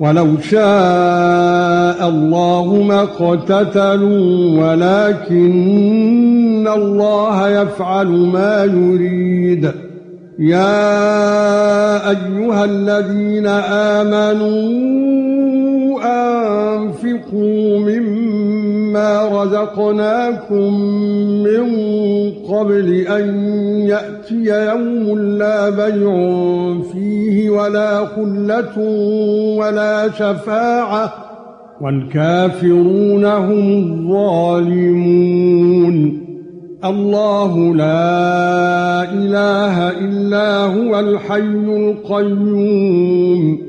وَلَوْ شَاءَ اللَّهُ ما اقتتلوا وَلَكِنَّ اللَّهَ يَفْعَلُ ما يُرِيدُ. يَا أَيُّهَا الَّذِينَ آمَنُوا أَنفِقُوا مِمَّا رَزَقْنَاكُم مِّن قَبْلِ أَن يَأْتِيَ يَوْمٌ لَّا بَيْعٌ فِيهِ وَلَا خُلَّةٌ وَلَا شَفَاعَةٌ وَالْكَافِرُونَ هُمُ الظَّالِمُونَ الله لا إله إلا هو الحي القيوم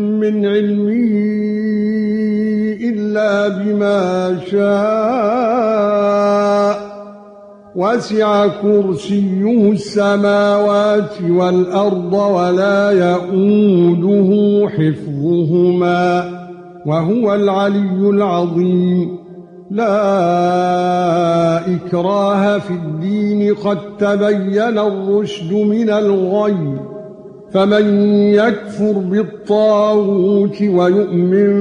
مِّنْ عِلْمِهِ إِلَّا بِمَا شَاءَ. وَسِعَ كُرْسِيُّهُ السَّمَاوَاتِ وَالْأَرْضَ وَلَا يَئُودُهُ حِفْظُهُمَا. وَهُوَ الْعَلِيُّ الْعَظِيمُ. لا إكراه في الدين قد تبين الرشد من الغي فمن يكفر بالطاغوت ويؤمن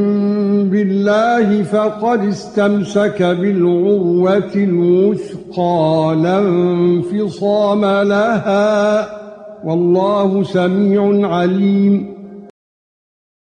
بالله فقد استمسك بالعروة الوثقى لا انفصام لها. والله سميع عليم.